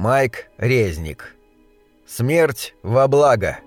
Майк Резник. Смерть во благо.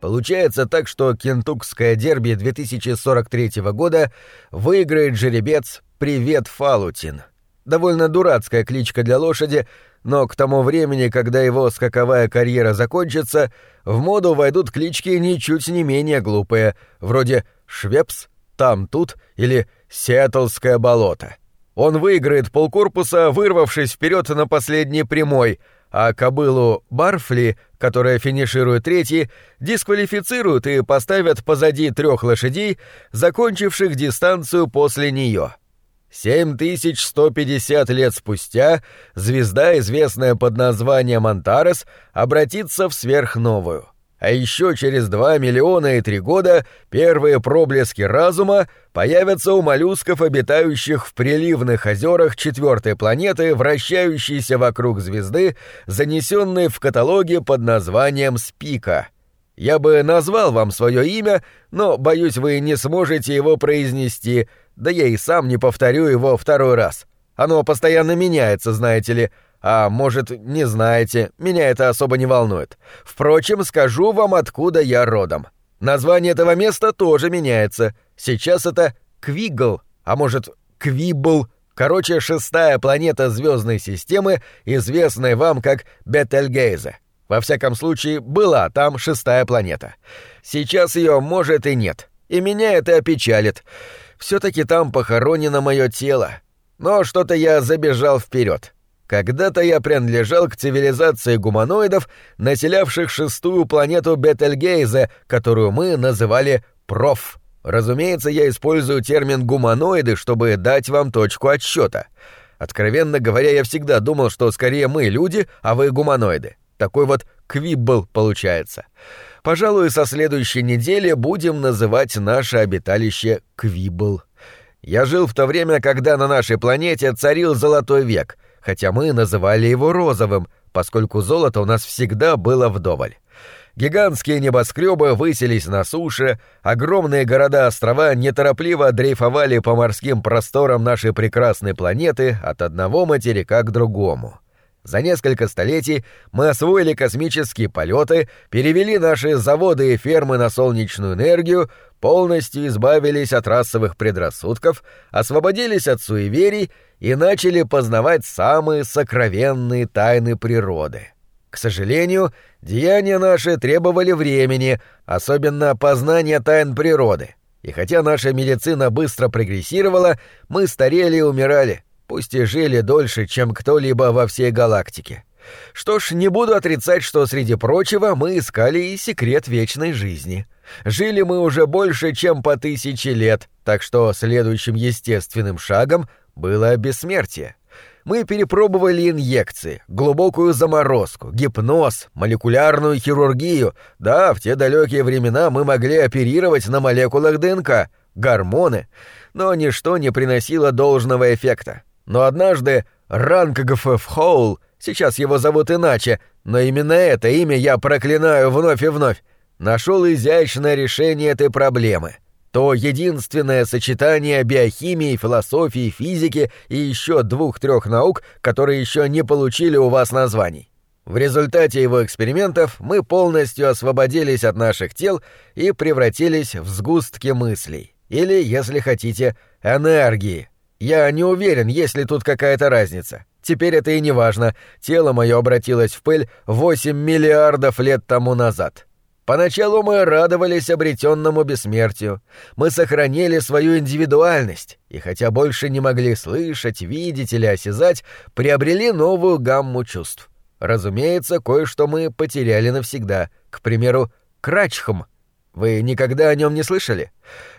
Получается так, что кентукское дерби 2043 года выиграет жеребец «Привет, Фалутин». Довольно дурацкая кличка для лошади, но к тому времени, когда его скаковая карьера закончится, в моду войдут клички ничуть не менее глупые, вроде «Швепс», «Там-тут» или «Сиэтлское болото». Он выиграет полкорпуса, вырвавшись вперед на последней прямой — а кобылу Барфли, которая финиширует третьей, дисквалифицируют и поставят позади трех лошадей, закончивших дистанцию после нее. 7150 лет спустя звезда, известная под названием Антарес, обратится в сверхновую. А еще через 2 миллиона и 3 года первые проблески разума появятся у моллюсков, обитающих в приливных озерах четвертой планеты, вращающейся вокруг звезды, занесенной в каталоге под названием Спика. Я бы назвал вам свое имя, но, боюсь, вы не сможете его произнести, да я и сам не повторю его второй раз. Оно постоянно меняется, знаете ли, — а может, не знаете, меня это особо не волнует. Впрочем, скажу вам, откуда я родом. Название этого места тоже меняется. Сейчас это Квигл, а может, Квибл. Короче, шестая планета звездной системы, известная вам как Бетельгейзе. Во всяком случае, была там шестая планета. Сейчас ее может и нет. И меня это опечалит. Все-таки там похоронено мое тело. Но что-то я забежал вперед. Когда-то я принадлежал к цивилизации гуманоидов, населявших шестую планету Бетельгейзе, которую мы называли проф. Разумеется, я использую термин «гуманоиды», чтобы дать вам точку отсчета. Откровенно говоря, я всегда думал, что скорее мы люди, а вы гуманоиды. Такой вот квиббл получается. Пожалуй, со следующей недели будем называть наше обиталище Квиббл. Я жил в то время, когда на нашей планете царил Золотой век — хотя мы называли его розовым, поскольку золото у нас всегда было вдоволь. Гигантские небоскребы высились на суше, огромные города-острова неторопливо дрейфовали по морским просторам нашей прекрасной планеты от одного материка к другому. За несколько столетий мы освоили космические полеты, перевели наши заводы и фермы на солнечную энергию, полностью избавились от расовых предрассудков, освободились от суеверий и начали познавать самые сокровенные тайны природы. К сожалению, деяния наши требовали времени, особенно познания тайн природы. И хотя наша медицина быстро прогрессировала, мы старели и умирали, пусть и жили дольше, чем кто-либо во всей галактике. Что ж, не буду отрицать, что среди прочего мы искали и секрет вечной жизни. Жили мы уже больше, чем по тысяче лет, так что следующим естественным шагом было бессмертие. Мы перепробовали инъекции, глубокую заморозку, гипноз, молекулярную хирургию. Да, в те далекие времена мы могли оперировать на молекулах ДНК, гормоны, но ничто не приносило должного эффекта. Но однажды Ранггф Хоул, сейчас его зовут иначе, но именно это имя я проклинаю вновь и вновь, нашел изящное решение этой проблемы — то единственное сочетание биохимии, философии, физики и еще двух-трех наук, которые еще не получили у вас названий. В результате его экспериментов мы полностью освободились от наших тел и превратились в сгустки мыслей. Или, если хотите, энергии. Я не уверен, есть ли тут какая-то разница. Теперь это и не важно. Тело мое обратилось в пыль 8 миллиардов лет тому назад. Поначалу мы радовались обретенному бессмертию, мы сохранили свою индивидуальность, и хотя больше не могли слышать, видеть или осязать, приобрели новую гамму чувств. Разумеется, кое-что мы потеряли навсегда, к примеру, крачхм. Вы никогда о нем не слышали?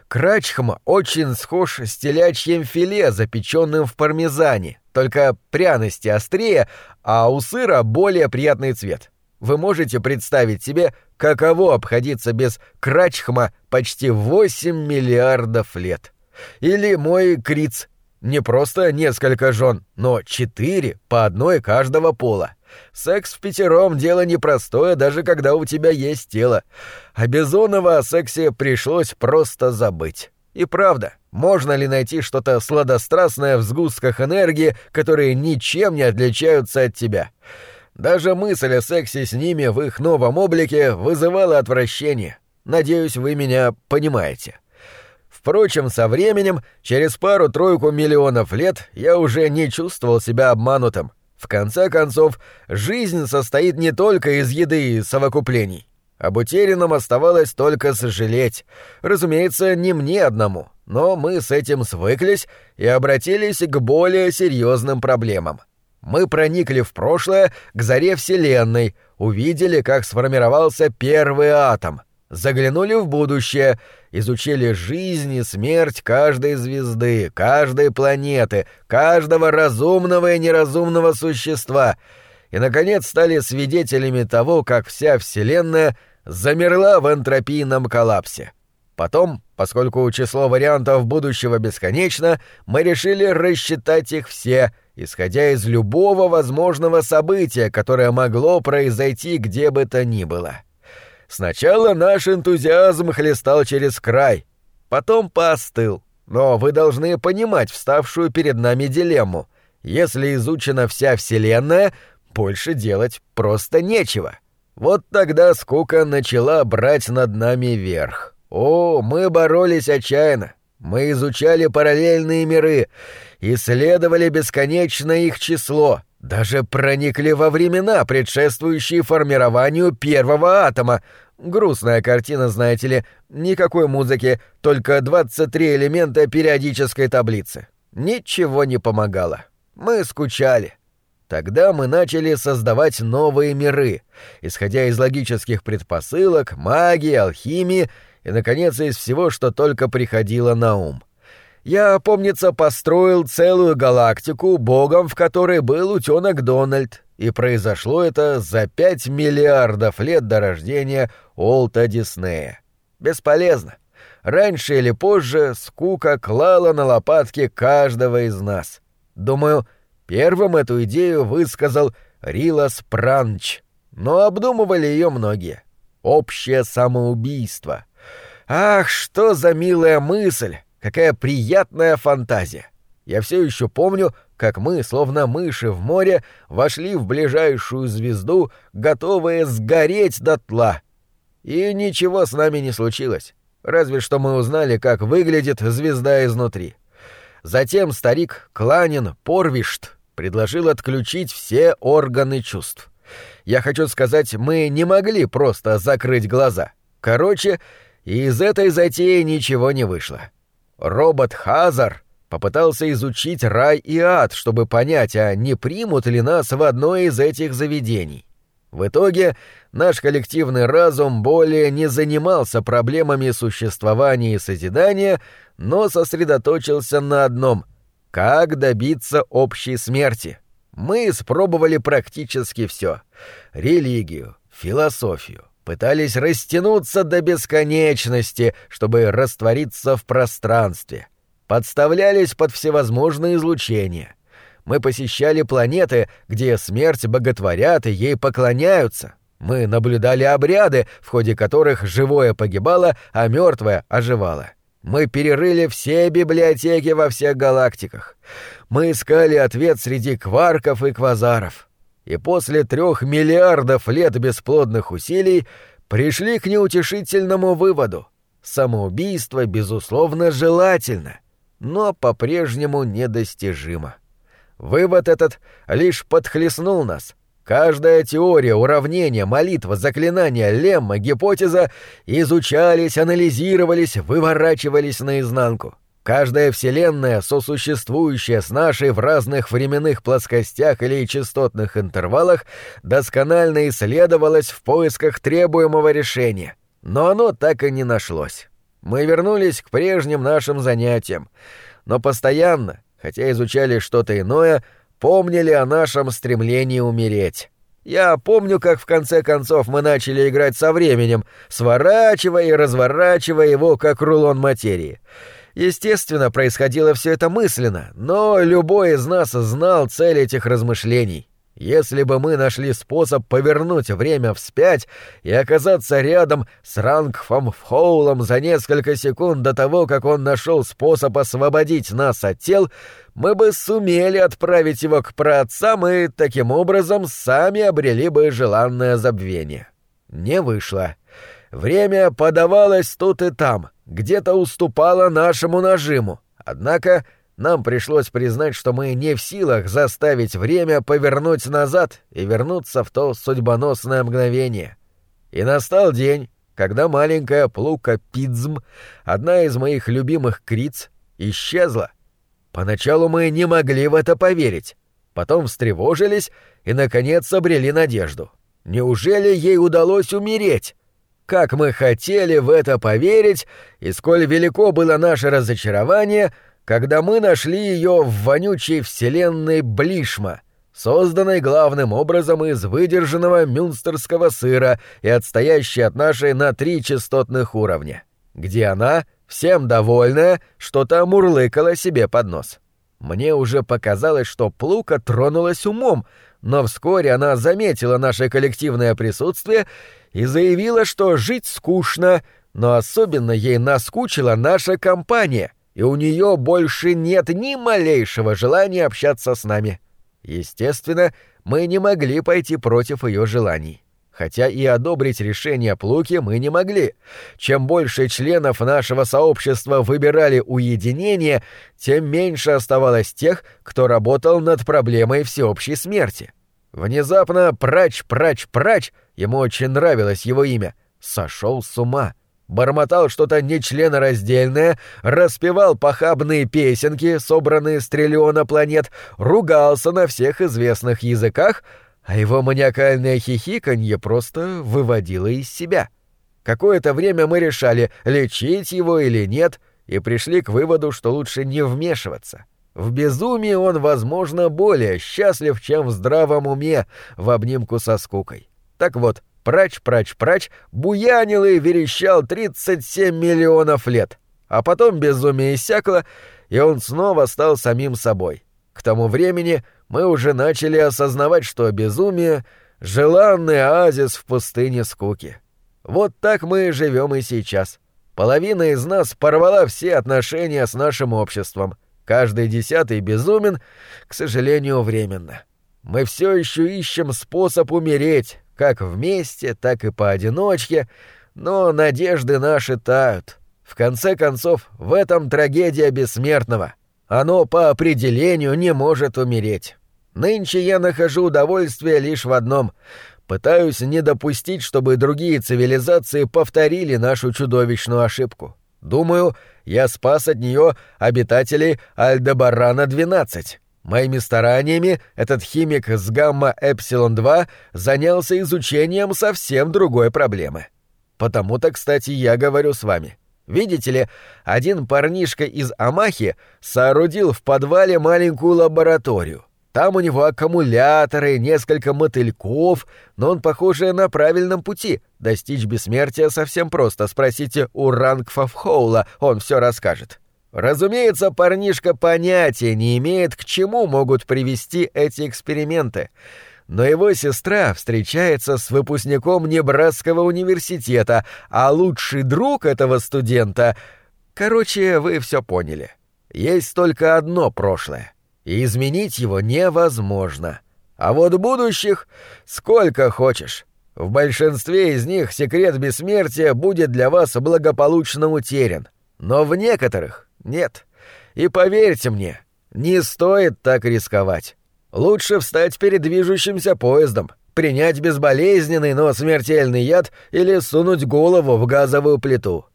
Крачхм очень схож с телячьим филе, запеченным в пармезане, только пряности острее, а у сыра более приятный цвет. Вы можете представить себе, каково обходиться без Крачхма почти 8 миллиардов лет? Или мой Криц. Не просто несколько жен, но четыре, по одной каждого пола. Секс в пятером — дело непростое, даже когда у тебя есть тело. А Бизонова о сексе пришлось просто забыть. И правда, можно ли найти что-то сладострастное в сгустках энергии, которые ничем не отличаются от тебя? Даже мысль о сексе с ними в их новом облике вызывала отвращение. Надеюсь, вы меня понимаете. Впрочем, со временем, через пару-тройку миллионов лет, я уже не чувствовал себя обманутым. В конце концов, жизнь состоит не только из еды и совокуплений. Об утерянном оставалось только сожалеть. Разумеется, не мне одному, но мы с этим свыклись и обратились к более серьезным проблемам. Мы проникли в прошлое, к заре Вселенной, увидели, как сформировался первый атом, заглянули в будущее, изучили жизнь и смерть каждой звезды, каждой планеты, каждого разумного и неразумного существа — и, наконец, стали свидетелями того, как вся Вселенная замерла в энтропийном коллапсе. Потом, поскольку число вариантов будущего бесконечно, мы решили рассчитать их все, исходя из любого возможного события, которое могло произойти где бы то ни было. Сначала наш энтузиазм хлестал через край, потом поостыл. Но вы должны понимать вставшую перед нами дилемму. Если изучена вся Вселенная, больше делать просто нечего. Вот тогда скука начала брать над нами верх. О, мы боролись отчаянно. Мы изучали параллельные миры, исследовали бесконечно их число, даже проникли во времена, предшествующие формированию первого атома. Грустная картина, знаете ли, никакой музыки, только 23 элемента периодической таблицы. Ничего не помогало. Мы скучали. Тогда мы начали создавать новые миры, исходя из логических предпосылок, магии, алхимии и, наконец, из всего, что только приходило на ум. Я, помнится, построил целую галактику, богом в которой был утёнок Дональд, и произошло это за пять миллиардов лет до рождения Олта Диснея. Бесполезно. Раньше или позже скука клала на лопатки каждого из нас. Думаю, Первым эту идею высказал Рилас Пранч, но обдумывали ее многие. Общее самоубийство. Ах, что за милая мысль, какая приятная фантазия. Я все еще помню, как мы, словно мыши в море, вошли в ближайшую звезду, готовые сгореть дотла. И ничего с нами не случилось. Разве что мы узнали, как выглядит звезда изнутри. Затем старик Кланин Порвишт предложил отключить все органы чувств. Я хочу сказать, мы не могли просто закрыть глаза. Короче, из этой затеи ничего не вышло. Робот Хазар попытался изучить рай и ад, чтобы понять, а не примут ли нас в одно из этих заведений. В итоге наш коллективный разум более не занимался проблемами существования и созидания, но сосредоточился на одном — как добиться общей смерти? Мы испробовали практически все: религию, философию, пытались растянуться до бесконечности, чтобы раствориться в пространстве. Подставлялись под всевозможные излучения. Мы посещали планеты, где смерть боготворят и ей поклоняются. Мы наблюдали обряды, в ходе которых живое погибало, а мертвое оживало. Мы перерыли все библиотеки во всех галактиках. Мы искали ответ среди кварков и квазаров. И после трех миллиардов лет бесплодных усилий пришли к неутешительному выводу. Самоубийство, безусловно, желательно, но по-прежнему недостижимо. Вывод этот лишь подхлестнул нас, Каждая теория, уравнение, молитва, заклинание, лемма, гипотеза изучались, анализировались, выворачивались наизнанку. Каждая вселенная, сосуществующая с нашей в разных временных плоскостях или частотных интервалах, досконально исследовалась в поисках требуемого решения. Но оно так и не нашлось. Мы вернулись к прежним нашим занятиям, но постоянно, хотя изучали что-то иное, помнили о нашем стремлении умереть. Я помню, как в конце концов мы начали играть со временем, сворачивая и разворачивая его, как рулон материи. Естественно, происходило все это мысленно, но любой из нас знал цель этих размышлений. Если бы мы нашли способ повернуть время вспять и оказаться рядом с Рангфом Фоулом за несколько секунд до того, как он нашел способ освободить нас от тел, мы бы сумели отправить его к праотцам и, таким образом, сами обрели бы желанное забвение. Не вышло. Время подавалось тут и там, где-то уступало нашему нажиму. Однако нам пришлось признать, что мы не в силах заставить время повернуть назад и вернуться в то судьбоносное мгновение. И настал день, когда маленькая плука Пидзм, одна из моих любимых криц, исчезла. Поначалу мы не могли в это поверить, потом встревожились и, наконец, обрели надежду. Неужели ей удалось умереть? Как мы хотели в это поверить, и сколь велико было наше разочарование — когда мы нашли ее в вонючей вселенной Блишма, созданной главным образом из выдержанного мюнстерского сыра и отстоящей от нашей на три частотных уровня, где она, всем довольная, что-то мурлыкала себе под нос. Мне уже показалось, что Плука тронулась умом, но вскоре она заметила наше коллективное присутствие и заявила, что жить скучно, но особенно ей наскучила наша компания, и у нее больше нет ни малейшего желания общаться с нами. Естественно, мы не могли пойти против ее желаний. Хотя и одобрить решение Плуки мы не могли. Чем больше членов нашего сообщества выбирали уединение, тем меньше оставалось тех, кто работал над проблемой всеобщей смерти. Внезапно прач-прач-прач, ему очень нравилось его имя, сошел с ума — бормотал что-то нечленораздельное, распевал похабные песенки, собранные с триллиона планет, ругался на всех известных языках, а его маниакальное хихиканье просто выводило из себя. Какое-то время мы решали, лечить его или нет, и пришли к выводу, что лучше не вмешиваться. В безумии он, возможно, более счастлив, чем в здравом уме в обнимку со скукой. Так вот, прач-прач-прач буянил и верещал 37 миллионов лет. А потом безумие иссякло, и он снова стал самим собой. К тому времени мы уже начали осознавать, что безумие — желанный оазис в пустыне скуки. Вот так мы живем и сейчас. Половина из нас порвала все отношения с нашим обществом. Каждый десятый безумен, к сожалению, временно. Мы все еще ищем способ умереть, как вместе, так и поодиночке, но надежды наши тают. В конце концов, в этом трагедия бессмертного. Оно по определению не может умереть. Нынче я нахожу удовольствие лишь в одном. Пытаюсь не допустить, чтобы другие цивилизации повторили нашу чудовищную ошибку. Думаю, я спас от нее обитателей Альдебарана-12. Моими стараниями этот химик с гамма-эпсилон-2 занялся изучением совсем другой проблемы. Потому-то, кстати, я говорю с вами. Видите ли, один парнишка из Амахи соорудил в подвале маленькую лабораторию. Там у него аккумуляторы, несколько мотыльков, но он, похоже, на правильном пути. Достичь бессмертия совсем просто. Спросите у Рангфафхоула, он все расскажет. Разумеется, парнишка понятия не имеет, к чему могут привести эти эксперименты. Но его сестра встречается с выпускником Небрасского университета, а лучший друг этого студента... Короче, вы все поняли. Есть только одно прошлое, и изменить его невозможно. А вот будущих сколько хочешь. В большинстве из них секрет бессмертия будет для вас благополучно утерян. Но в некоторых нет. И поверьте мне, не стоит так рисковать. Лучше встать перед движущимся поездом, принять безболезненный, но смертельный яд или сунуть голову в газовую плиту.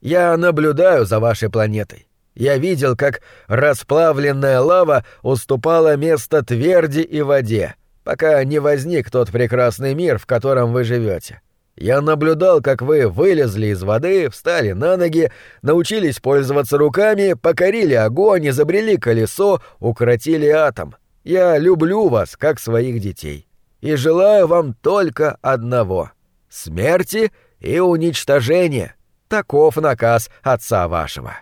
Я наблюдаю за вашей планетой. Я видел, как расплавленная лава уступала место тверди и воде, пока не возник тот прекрасный мир, в котором вы живете. Я наблюдал, как вы вылезли из воды, встали на ноги, научились пользоваться руками, покорили огонь, изобрели колесо, укротили атом. Я люблю вас, как своих детей. И желаю вам только одного — смерти и уничтожения. Таков наказ отца вашего».